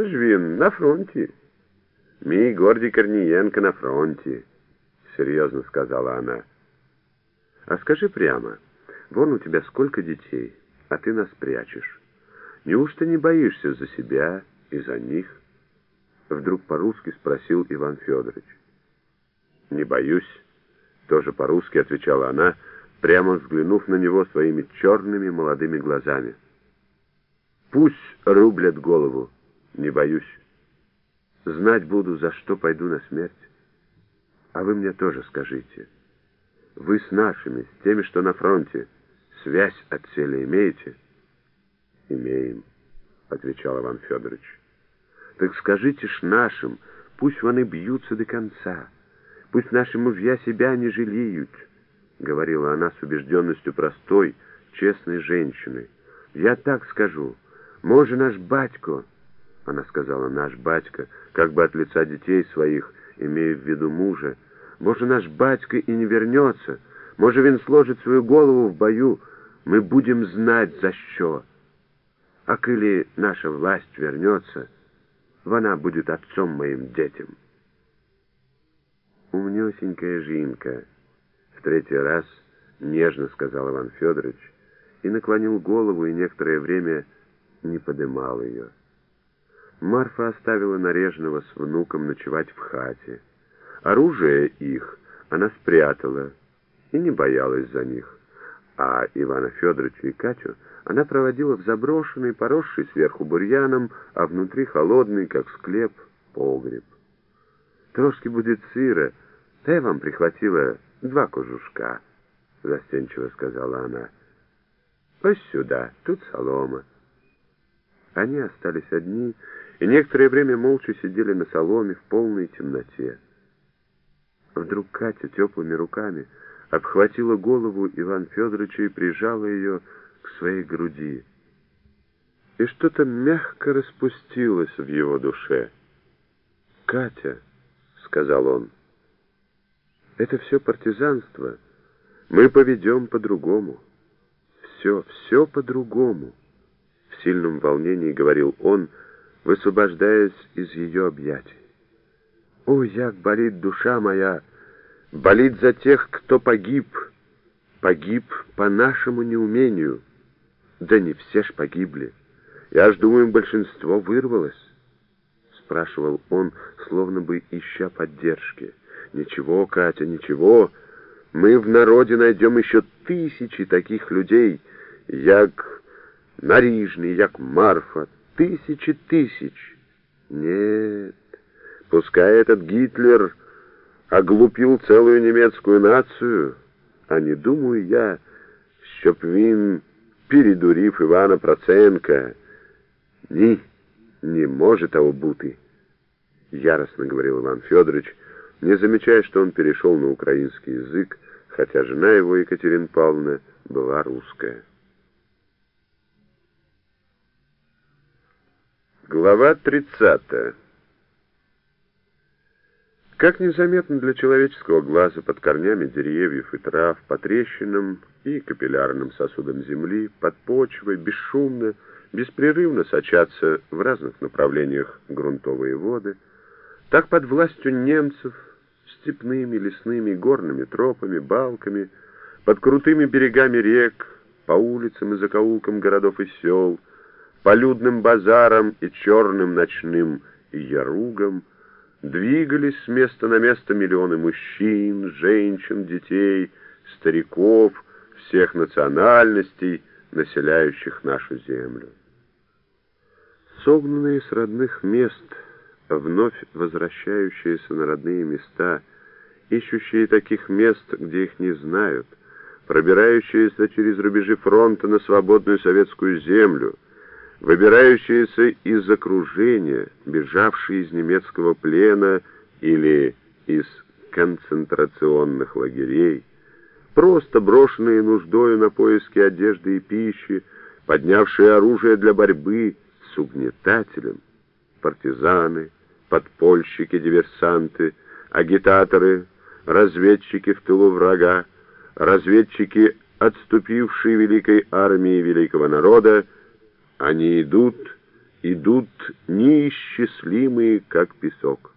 правда ж він на фронті. Мій Гордій Корнієнко на фронті, серьезно сказала она. А скажи прямо, вон у тебя сколько детей, а ты нас прячешь. Неужто не боишься за себя и за них? Вдруг по-русски спросил Иван Федорович. Не боюсь, тоже по-русски отвечала она, прямо взглянув на него своими черными молодыми глазами. Пусть рублят голову, не боюсь. Знать буду, за что пойду на смерть. А вы мне тоже скажите. Вы с нашими, с теми, что на фронте, связь от цели имеете? Имеем, отвечал Иван Федорович. Так скажите ж нашим, пусть вони бьются до конца, пусть наши мужья себя не жалеют, говорила она с убежденностью простой, честной женщины. Я так скажу, может наш батько, она сказала наш батька, как бы от лица детей своих, имея в виду мужа, может наш батька и не вернется, может він сложит свою голову в бою, мы будем знать за что. А коли наша власть вернется, вона будет отцом моим детям. Умнёсенькая жинка, в третий раз нежно сказал Иван Федорович и наклонил голову и некоторое время не подымал ее. Марфа оставила нарежного с внуком ночевать в хате. Оружие их она спрятала и не боялась за них, а Ивана Федоровича и Катю она проводила в заброшенный, поросший сверху бурьяном, а внутри холодный, как склеп, погреб. «Трошки будет сыра, да я вам прихватила два кожушка», — застенчиво сказала она. «Пусть сюда, тут солома». Они остались одни и некоторое время молча сидели на соломе в полной темноте. Вдруг Катя теплыми руками обхватила голову Ивана Федоровича и прижала ее к своей груди. И что-то мягко распустилось в его душе. «Катя», — сказал он, — «это все партизанство. Мы поведем по-другому. Все, все по-другому» в сильном волнении говорил он, высвобождаясь из ее объятий. «О, як болит душа моя! Болит за тех, кто погиб! Погиб по нашему неумению! Да не все ж погибли! Я ж думаю, большинство вырвалось!» Спрашивал он, словно бы ища поддержки. «Ничего, Катя, ничего! Мы в народе найдем еще тысячи таких людей, як нарижный, як Марфа, тысячи тысяч. Нет, пускай этот Гитлер оглупил целую немецкую нацию, а не думаю я, щоб він, передурив Івана Проценка, ні, не может того бути, яростно говорил Иван Федорович, не замечая, что он перешел на украинский язык, хотя жена его, Екатерина Павловна, была русская. Глава 30. Как незаметно для человеческого глаза под корнями деревьев и трав, по трещинам и капиллярным сосудам земли, под почвой, бесшумно, беспрерывно сочатся в разных направлениях грунтовые воды, так под властью немцев, степными, лесными, горными тропами, балками, под крутыми берегами рек, по улицам и закоулкам городов и сел — по людным базарам и черным ночным яругам двигались с места на место миллионы мужчин, женщин, детей, стариков, всех национальностей, населяющих нашу землю. Согнанные с родных мест, вновь возвращающиеся на родные места, ищущие таких мест, где их не знают, пробирающиеся через рубежи фронта на свободную советскую землю — выбирающиеся из окружения, бежавшие из немецкого плена или из концентрационных лагерей, просто брошенные нуждою на поиски одежды и пищи, поднявшие оружие для борьбы с угнетателем, партизаны, подпольщики, диверсанты, агитаторы, разведчики в тылу врага, разведчики, отступившие великой армии великого народа, они идут идут неисчислимые, как песок.